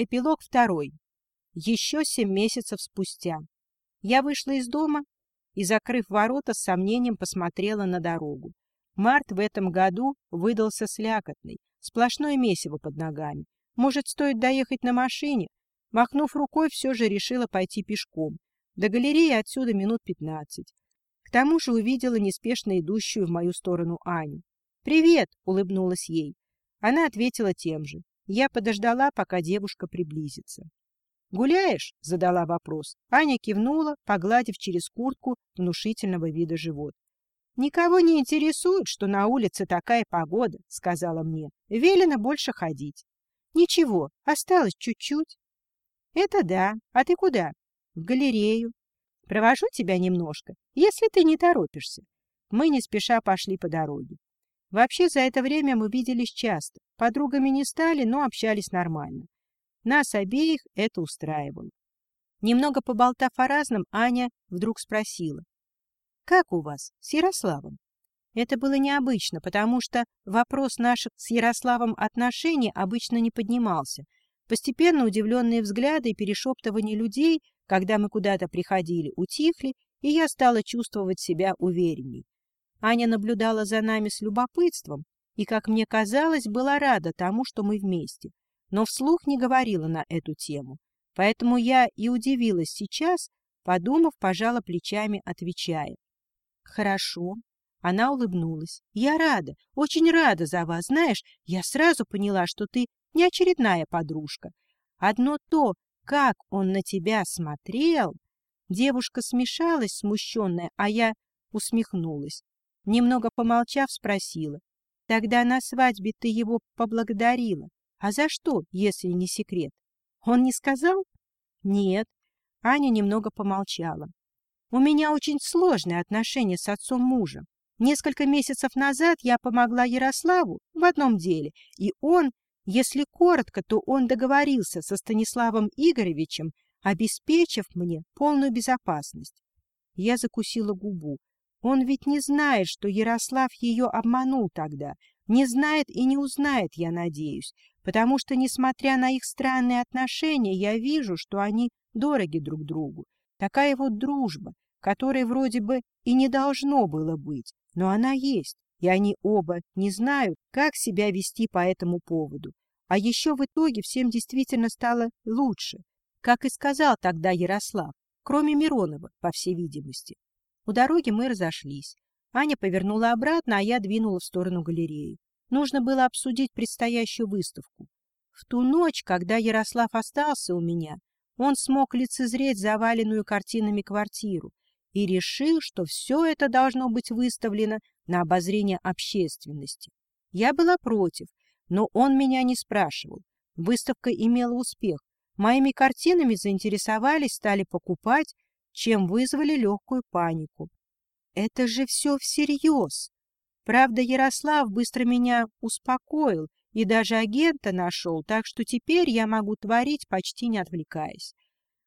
Эпилог второй. Еще семь месяцев спустя. Я вышла из дома и, закрыв ворота, с сомнением посмотрела на дорогу. Март в этом году выдался слякотный, сплошное месиво под ногами. Может, стоит доехать на машине? Махнув рукой, все же решила пойти пешком. До галереи отсюда минут пятнадцать. К тому же увидела неспешно идущую в мою сторону Аню. «Привет!» — улыбнулась ей. Она ответила тем же. Я подождала, пока девушка приблизится. «Гуляешь?» — задала вопрос. Аня кивнула, погладив через куртку внушительного вида живот. «Никого не интересует, что на улице такая погода», — сказала мне. «Велено больше ходить». «Ничего, осталось чуть-чуть». «Это да. А ты куда?» «В галерею». «Провожу тебя немножко, если ты не торопишься». Мы не спеша пошли по дороге. Вообще, за это время мы виделись часто. Подругами не стали, но общались нормально. Нас обеих это устраивало. Немного поболтав о разном, Аня вдруг спросила. «Как у вас с Ярославом?» Это было необычно, потому что вопрос наших с Ярославом отношений обычно не поднимался. Постепенно удивленные взгляды и перешептывания людей, когда мы куда-то приходили, утихли, и я стала чувствовать себя уверенней. Аня наблюдала за нами с любопытством и, как мне казалось, была рада тому, что мы вместе, но вслух не говорила на эту тему. Поэтому я и удивилась сейчас, подумав, пожала плечами, отвечая. «Хорошо». Она улыбнулась. «Я рада, очень рада за вас. Знаешь, я сразу поняла, что ты не очередная подружка. Одно то, как он на тебя смотрел...» Девушка смешалась, смущенная, а я усмехнулась. Немного помолчав, спросила. Тогда на свадьбе ты его поблагодарила. А за что, если не секрет? Он не сказал? Нет. Аня немного помолчала. У меня очень сложные отношения с отцом мужа. Несколько месяцев назад я помогла Ярославу в одном деле, и он, если коротко, то он договорился со Станиславом Игоревичем, обеспечив мне полную безопасность. Я закусила губу. Он ведь не знает, что Ярослав ее обманул тогда. Не знает и не узнает, я надеюсь, потому что, несмотря на их странные отношения, я вижу, что они дороги друг другу. Такая вот дружба, которой вроде бы и не должно было быть, но она есть, и они оба не знают, как себя вести по этому поводу. А еще в итоге всем действительно стало лучше, как и сказал тогда Ярослав, кроме Миронова, по всей видимости. У дороги мы разошлись. Аня повернула обратно, а я двинула в сторону галереи. Нужно было обсудить предстоящую выставку. В ту ночь, когда Ярослав остался у меня, он смог лицезреть заваленную картинами квартиру и решил, что все это должно быть выставлено на обозрение общественности. Я была против, но он меня не спрашивал. Выставка имела успех. Моими картинами заинтересовались, стали покупать, чем вызвали легкую панику. Это же все всерьез. Правда, Ярослав быстро меня успокоил и даже агента нашел, так что теперь я могу творить, почти не отвлекаясь.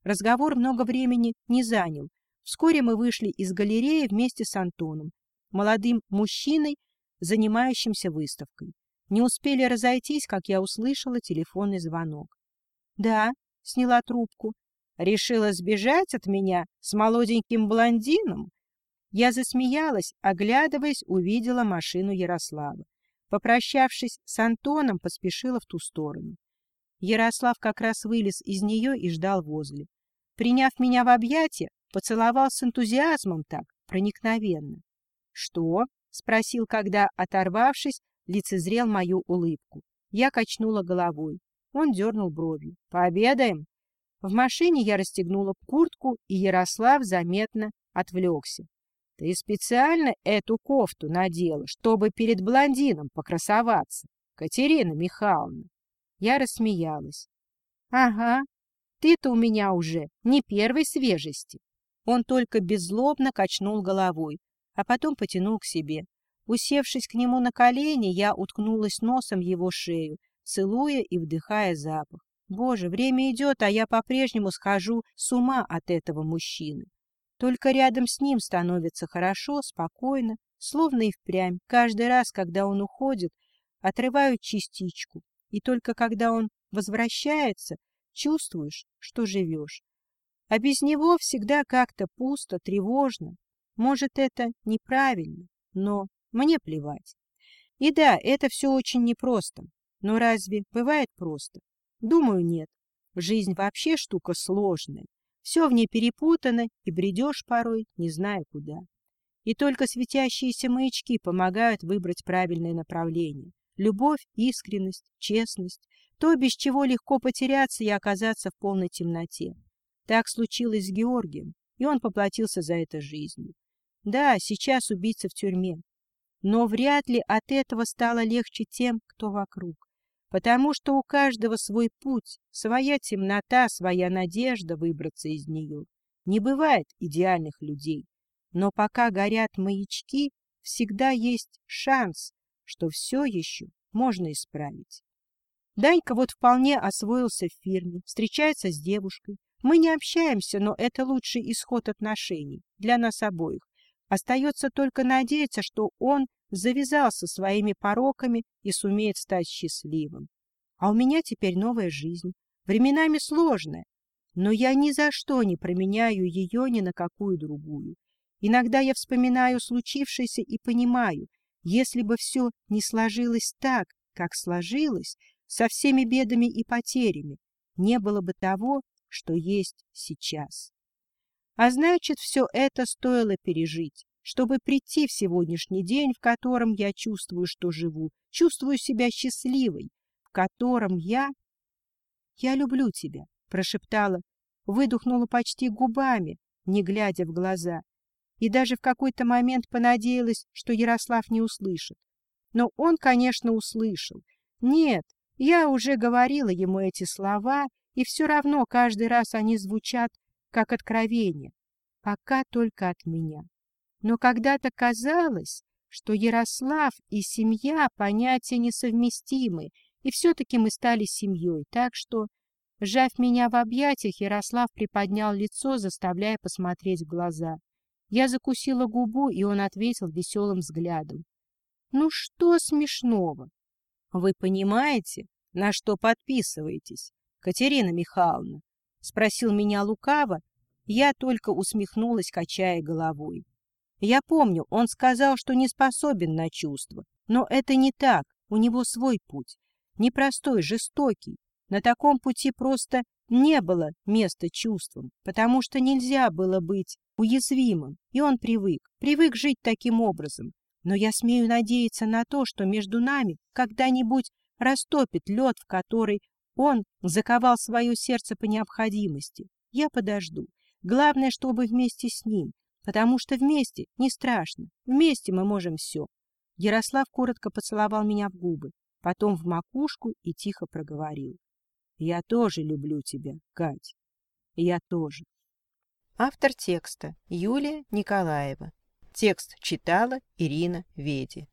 Разговор много времени не занял. Вскоре мы вышли из галереи вместе с Антоном, молодым мужчиной, занимающимся выставкой. Не успели разойтись, как я услышала телефонный звонок. — Да, — сняла трубку. Решила сбежать от меня с молоденьким блондином? Я засмеялась, оглядываясь, увидела машину Ярослава. Попрощавшись с Антоном, поспешила в ту сторону. Ярослав как раз вылез из нее и ждал возле. Приняв меня в объятия, поцеловал с энтузиазмом так, проникновенно. — Что? — спросил, когда, оторвавшись, лицезрел мою улыбку. Я качнула головой. Он дернул бровью. — Пообедаем? В машине я расстегнула куртку, и Ярослав заметно отвлекся. — Ты специально эту кофту надела, чтобы перед блондином покрасоваться, Катерина Михайловна. Я рассмеялась. — Ага, ты-то у меня уже не первой свежести. Он только беззлобно качнул головой, а потом потянул к себе. Усевшись к нему на колени, я уткнулась носом в его шею, целуя и вдыхая запах. Боже, время идет, а я по-прежнему схожу с ума от этого мужчины. Только рядом с ним становится хорошо, спокойно, словно и впрямь. Каждый раз, когда он уходит, отрывают частичку. И только когда он возвращается, чувствуешь, что живешь. А без него всегда как-то пусто, тревожно. Может, это неправильно, но мне плевать. И да, это все очень непросто. Но разве бывает просто? Думаю, нет. Жизнь вообще штука сложная. Все в ней перепутано, и бредешь порой, не зная куда. И только светящиеся маячки помогают выбрать правильное направление. Любовь, искренность, честность, то, без чего легко потеряться и оказаться в полной темноте. Так случилось с Георгием, и он поплатился за это жизнью. Да, сейчас убийца в тюрьме, но вряд ли от этого стало легче тем, кто вокруг. Потому что у каждого свой путь, своя темнота, своя надежда выбраться из нее. Не бывает идеальных людей. Но пока горят маячки, всегда есть шанс, что все еще можно исправить. Данька вот вполне освоился в фирме, встречается с девушкой. Мы не общаемся, но это лучший исход отношений для нас обоих. Остается только надеяться, что он завязался своими пороками и сумеет стать счастливым. А у меня теперь новая жизнь, временами сложная, но я ни за что не променяю ее ни на какую другую. Иногда я вспоминаю случившееся и понимаю, если бы все не сложилось так, как сложилось, со всеми бедами и потерями, не было бы того, что есть сейчас. А значит, все это стоило пережить, чтобы прийти в сегодняшний день, в котором я чувствую, что живу, чувствую себя счастливой, в котором я... «Я люблю тебя», — прошептала, выдохнула почти губами, не глядя в глаза, и даже в какой-то момент понадеялась, что Ярослав не услышит. Но он, конечно, услышал. Нет, я уже говорила ему эти слова, и все равно каждый раз они звучат как откровение, пока только от меня. Но когда-то казалось, что Ярослав и семья — понятия несовместимы, и все-таки мы стали семьей, так что, сжав меня в объятиях, Ярослав приподнял лицо, заставляя посмотреть в глаза. Я закусила губу, и он ответил веселым взглядом. «Ну что смешного? Вы понимаете, на что подписываетесь, Катерина Михайловна?» — спросил меня лукаво. Я только усмехнулась, качая головой. Я помню, он сказал, что не способен на чувства. Но это не так, у него свой путь. Непростой, жестокий. На таком пути просто не было места чувствам, потому что нельзя было быть уязвимым, и он привык, привык жить таким образом. Но я смею надеяться на то, что между нами когда-нибудь растопит лед, в который он заковал свое сердце по необходимости. Я подожду. Главное, чтобы вместе с ним, потому что вместе не страшно, вместе мы можем все. Ярослав коротко поцеловал меня в губы, потом в макушку и тихо проговорил. Я тоже люблю тебя, Кать. Я тоже. Автор текста Юлия Николаева. Текст читала Ирина Веди.